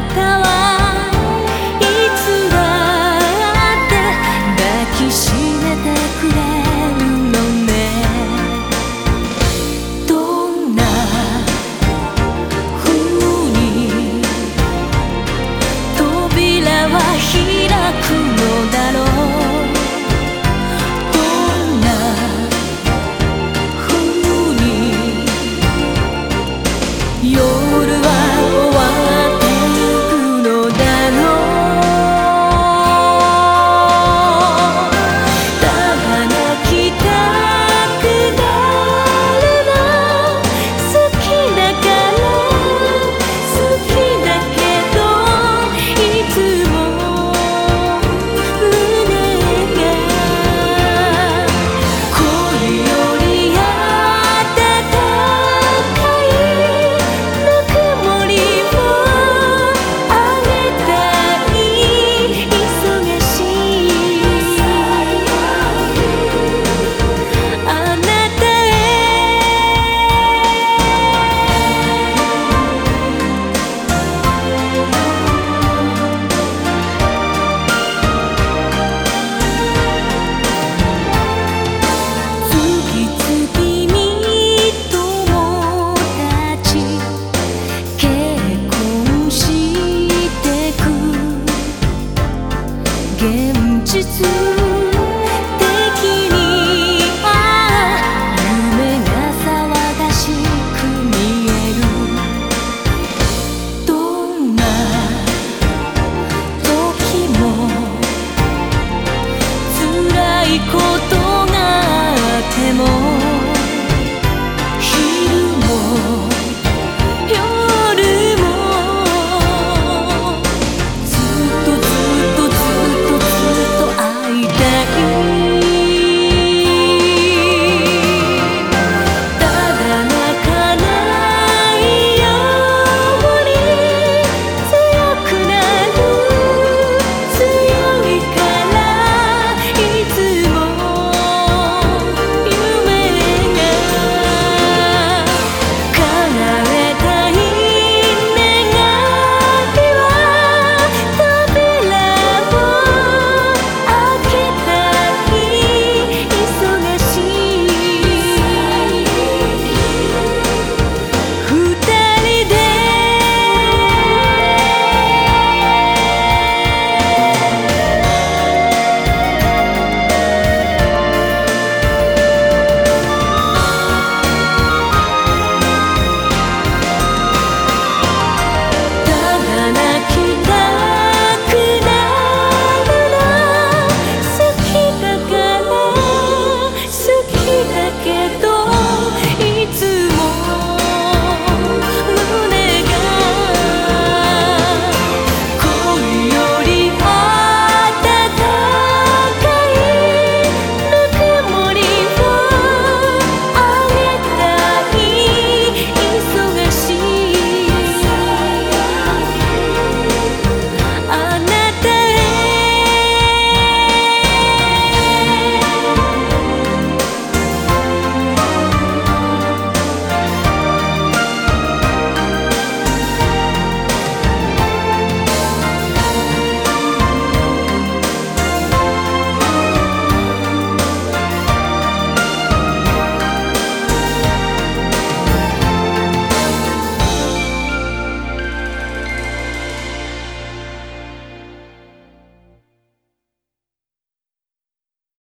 方は